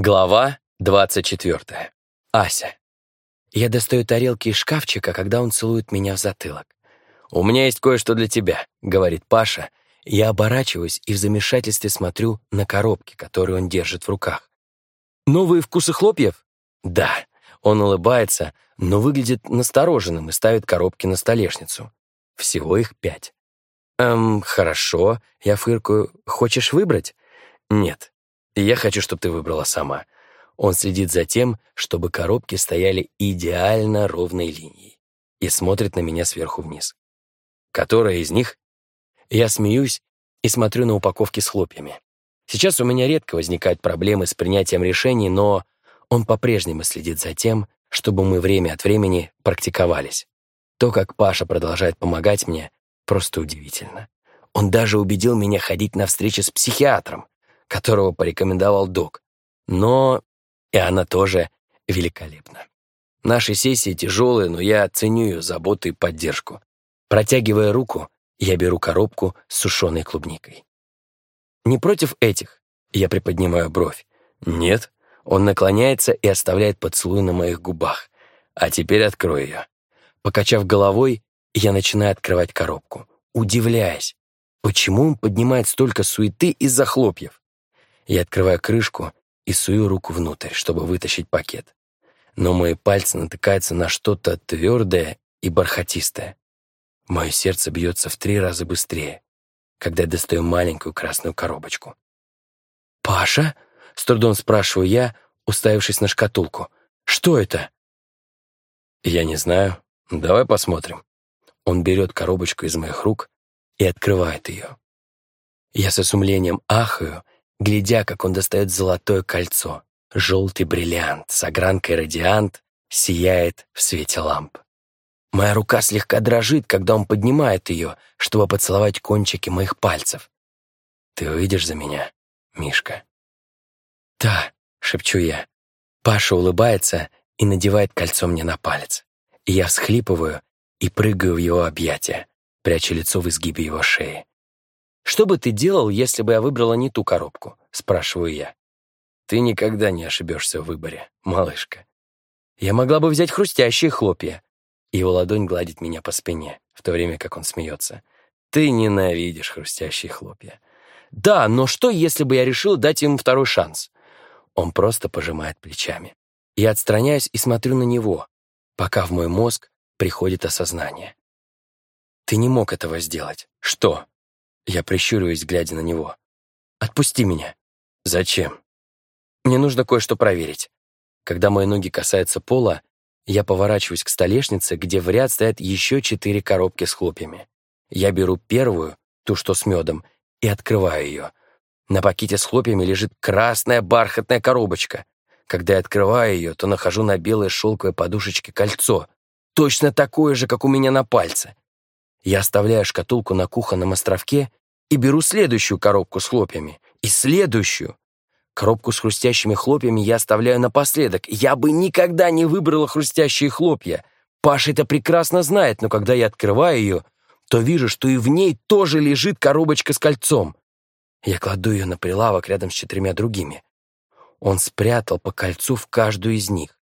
Глава 24. Ася. Я достаю тарелки из шкафчика, когда он целует меня в затылок. «У меня есть кое-что для тебя», — говорит Паша. Я оборачиваюсь и в замешательстве смотрю на коробки, которые он держит в руках. «Новые вкусы хлопьев?» «Да». Он улыбается, но выглядит настороженным и ставит коробки на столешницу. Всего их пять. «Эм, хорошо», — я фыркаю. «Хочешь выбрать?» «Нет, я хочу, чтобы ты выбрала сама». Он следит за тем, чтобы коробки стояли идеально ровной линией и смотрит на меня сверху вниз. «Которая из них?» Я смеюсь и смотрю на упаковки с хлопьями. Сейчас у меня редко возникают проблемы с принятием решений, но он по-прежнему следит за тем, чтобы мы время от времени практиковались. То, как Паша продолжает помогать мне, просто удивительно. Он даже убедил меня ходить на встречи с психиатром, которого порекомендовал док. Но и она тоже великолепна. Наши сессии тяжелые, но я ценю ее заботу и поддержку. Протягивая руку, я беру коробку с сушеной клубникой. Не против этих? Я приподнимаю бровь. Нет. Он наклоняется и оставляет поцелуй на моих губах. А теперь открой ее. Покачав головой, я начинаю открывать коробку, удивляясь, почему он поднимает столько суеты из-за хлопьев. Я открываю крышку и сую руку внутрь, чтобы вытащить пакет. Но мои пальцы натыкаются на что-то твердое и бархатистое. Мое сердце бьется в три раза быстрее, когда я достаю маленькую красную коробочку. «Паша?» — с трудом спрашиваю я, уставившись на шкатулку. «Что это?» «Я не знаю. Давай посмотрим». Он берет коробочку из моих рук и открывает ее. Я с изумлением ахаю глядя, как он достает золотое кольцо. Желтый бриллиант с огранкой радиант сияет в свете ламп. Моя рука слегка дрожит, когда он поднимает ее, чтобы поцеловать кончики моих пальцев. «Ты выйдешь за меня, Мишка?» «Да», — шепчу я. Паша улыбается и надевает кольцо мне на палец. Я всхлипываю и прыгаю в его объятия, пряча лицо в изгибе его шеи. «Что бы ты делал, если бы я выбрала не ту коробку?» — спрашиваю я. «Ты никогда не ошибешься в выборе, малышка. Я могла бы взять хрустящие хлопья». Его ладонь гладит меня по спине, в то время как он смеется. «Ты ненавидишь хрустящие хлопья». «Да, но что, если бы я решил дать ему второй шанс?» Он просто пожимает плечами. Я отстраняюсь и смотрю на него, пока в мой мозг приходит осознание. «Ты не мог этого сделать. Что?» Я прищуриваюсь, глядя на него. «Отпусти меня». «Зачем?» «Мне нужно кое-что проверить». Когда мои ноги касаются пола, я поворачиваюсь к столешнице, где в ряд стоят еще четыре коробки с хлопьями. Я беру первую, ту, что с медом, и открываю ее. На пакете с хлопьями лежит красная бархатная коробочка. Когда я открываю ее, то нахожу на белой шелковой подушечке кольцо, точно такое же, как у меня на пальце. Я оставляю шкатулку на кухонном островке и беру следующую коробку с хлопьями. И следующую. Коробку с хрустящими хлопьями я оставляю напоследок. Я бы никогда не выбрала хрустящие хлопья. Паша это прекрасно знает, но когда я открываю ее, то вижу, что и в ней тоже лежит коробочка с кольцом. Я кладу ее на прилавок рядом с четырьмя другими. Он спрятал по кольцу в каждую из них.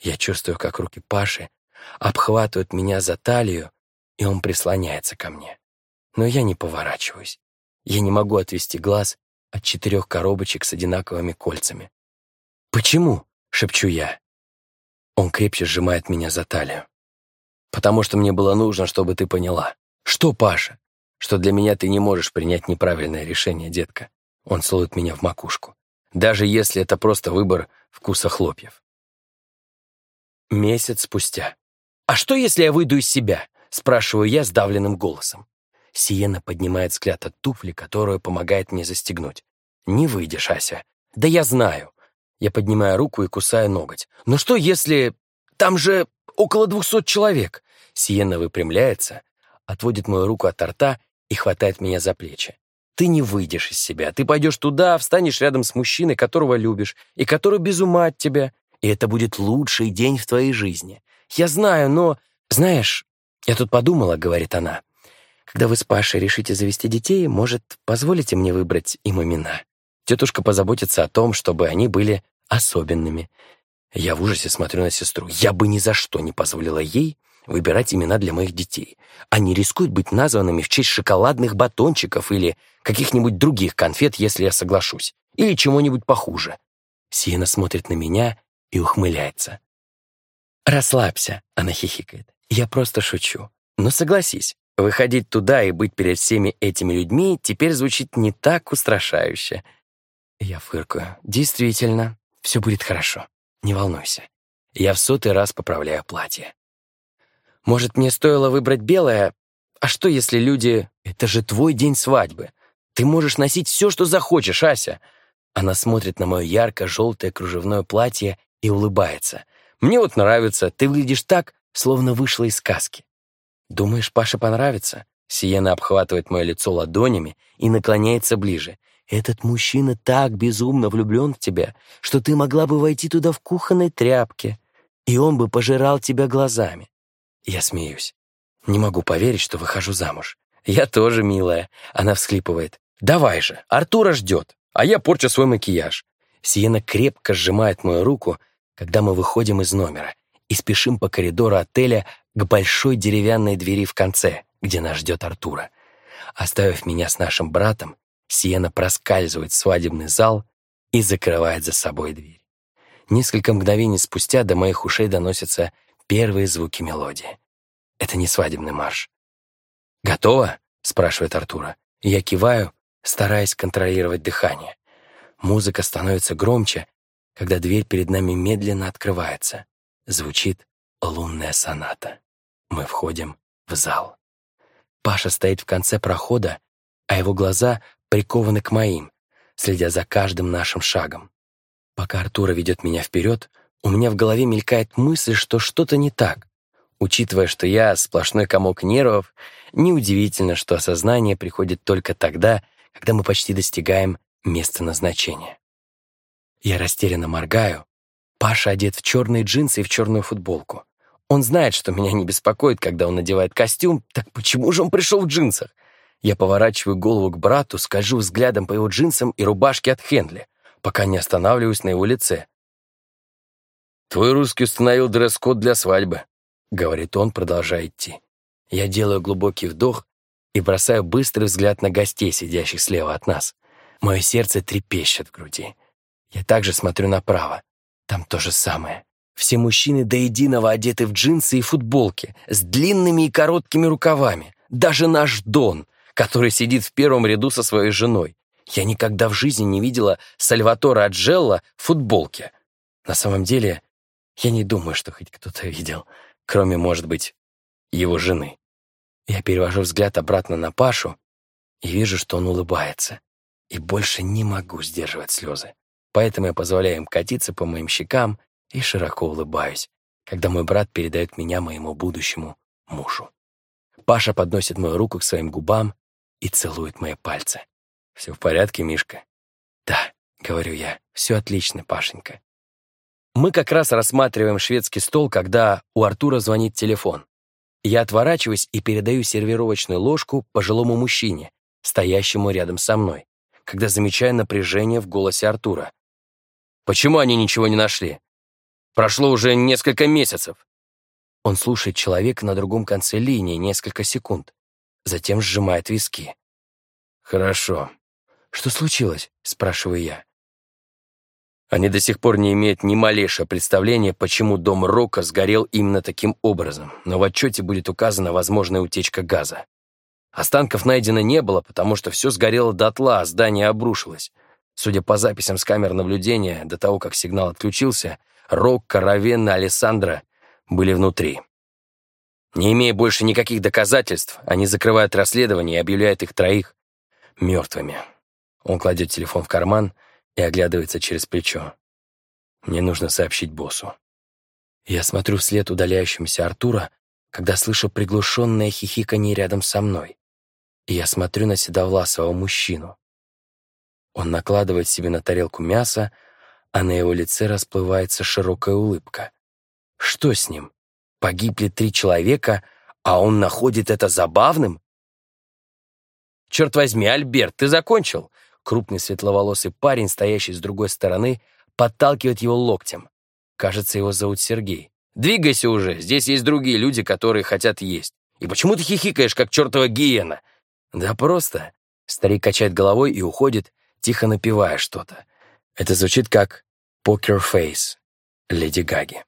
Я чувствую, как руки Паши обхватывают меня за талию, и он прислоняется ко мне но я не поворачиваюсь. Я не могу отвести глаз от четырех коробочек с одинаковыми кольцами. «Почему?» — шепчу я. Он крепче сжимает меня за талию. «Потому что мне было нужно, чтобы ты поняла. Что, Паша? Что для меня ты не можешь принять неправильное решение, детка. Он целует меня в макушку. Даже если это просто выбор вкуса хлопьев. Месяц спустя. «А что, если я выйду из себя?» — спрашиваю я сдавленным голосом. Сиена поднимает взгляд от туфли, которую помогает мне застегнуть. «Не выйдешь, Ася». «Да я знаю». Я поднимаю руку и кусаю ноготь. «Но что если... Там же около двухсот человек». Сиена выпрямляется, отводит мою руку от рта и хватает меня за плечи. «Ты не выйдешь из себя. Ты пойдешь туда, встанешь рядом с мужчиной, которого любишь, и который без ума от тебя. И это будет лучший день в твоей жизни. Я знаю, но... Знаешь, я тут подумала, — говорит она, — когда вы с Пашей решите завести детей, может, позволите мне выбрать им имена? Тетушка позаботится о том, чтобы они были особенными. Я в ужасе смотрю на сестру. Я бы ни за что не позволила ей выбирать имена для моих детей. Они рискуют быть названными в честь шоколадных батончиков или каких-нибудь других конфет, если я соглашусь. Или чего-нибудь похуже. Сиена смотрит на меня и ухмыляется. «Расслабься», — она хихикает. «Я просто шучу. Но согласись, выходить туда и быть перед всеми этими людьми теперь звучит не так устрашающе». Я фыркаю. «Действительно, все будет хорошо. Не волнуйся. Я в сотый раз поправляю платье. Может, мне стоило выбрать белое? А что, если люди... Это же твой день свадьбы. Ты можешь носить все, что захочешь, Ася. Она смотрит на мое ярко-желтое кружевное платье и улыбается. Мне вот нравится. Ты выглядишь так, словно вышла из сказки. Думаешь, Паше понравится? Сиена обхватывает мое лицо ладонями и наклоняется ближе. Этот мужчина так безумно влюблен в тебя, что ты могла бы войти туда в кухонной тряпке, и он бы пожирал тебя глазами. Я смеюсь. Не могу поверить, что выхожу замуж. Я тоже, милая. Она всхлипывает. Давай же, Артура ждет, а я порчу свой макияж. Сиена крепко сжимает мою руку, когда мы выходим из номера и спешим по коридору отеля к большой деревянной двери в конце, где нас ждет Артура. Оставив меня с нашим братом, Сиена проскальзывает в свадебный зал и закрывает за собой дверь. Несколько мгновений спустя до моих ушей доносятся первые звуки мелодии. Это не свадебный марш. «Готово?» — спрашивает Артура. Я киваю, стараясь контролировать дыхание. Музыка становится громче, когда дверь перед нами медленно открывается. Звучит лунная соната. Мы входим в зал. Паша стоит в конце прохода, а его глаза прикованы к моим, следя за каждым нашим шагом. Пока Артура ведет меня вперед, у меня в голове мелькает мысль, что что-то не так. Учитывая, что я сплошной комок нервов, неудивительно, что осознание приходит только тогда, когда мы почти достигаем места назначения. Я растерянно моргаю. Паша одет в черные джинсы и в черную футболку. Он знает, что меня не беспокоит, когда он надевает костюм, так почему же он пришел в джинсах? Я поворачиваю голову к брату, скольжу взглядом по его джинсам и рубашке от Хендли, пока не останавливаюсь на его лице. «Твой русский установил дресс-код для свадьбы», — говорит он, продолжая идти. Я делаю глубокий вдох и бросаю быстрый взгляд на гостей, сидящих слева от нас. Мое сердце трепещет в груди. Я также смотрю направо. Там то же самое. Все мужчины до единого одеты в джинсы и футболки, с длинными и короткими рукавами. Даже наш Дон, который сидит в первом ряду со своей женой. Я никогда в жизни не видела Сальватора Аджелла в футболке. На самом деле, я не думаю, что хоть кто-то видел, кроме, может быть, его жены. Я перевожу взгляд обратно на Пашу и вижу, что он улыбается. И больше не могу сдерживать слезы. Поэтому я позволяю им катиться по моим щекам и широко улыбаюсь, когда мой брат передает меня моему будущему мужу. Паша подносит мою руку к своим губам и целует мои пальцы. «Все в порядке, Мишка?» «Да», — говорю я, — «все отлично, Пашенька». Мы как раз рассматриваем шведский стол, когда у Артура звонит телефон. Я отворачиваюсь и передаю сервировочную ложку пожилому мужчине, стоящему рядом со мной, когда замечаю напряжение в голосе Артура. «Почему они ничего не нашли? Прошло уже несколько месяцев». Он слушает человека на другом конце линии несколько секунд, затем сжимает виски. «Хорошо». «Что случилось?» — спрашиваю я. Они до сих пор не имеют ни малейшего представления, почему дом Рока сгорел именно таким образом, но в отчете будет указана возможная утечка газа. Останков найдено не было, потому что все сгорело дотла, а здание обрушилось. Судя по записям с камер наблюдения, до того, как сигнал отключился, Рок, Каравен и Алессандра были внутри. Не имея больше никаких доказательств, они закрывают расследование и объявляют их троих мертвыми. Он кладет телефон в карман — и оглядывается через плечо. Мне нужно сообщить боссу. Я смотрю вслед удаляющемуся Артура, когда слышу приглушенное хихиканье рядом со мной. И я смотрю на седовласого мужчину. Он накладывает себе на тарелку мясо, а на его лице расплывается широкая улыбка. Что с ним? Погибли три человека, а он находит это забавным? «Черт возьми, Альберт, ты закончил!» Крупный светловолосый парень, стоящий с другой стороны, подталкивает его локтем. Кажется, его зовут Сергей. «Двигайся уже, здесь есть другие люди, которые хотят есть. И почему ты хихикаешь, как чертова гиена?» «Да просто». Старик качает головой и уходит, тихо напевая что-то. Это звучит как «Покер Фейс» Леди Гаги.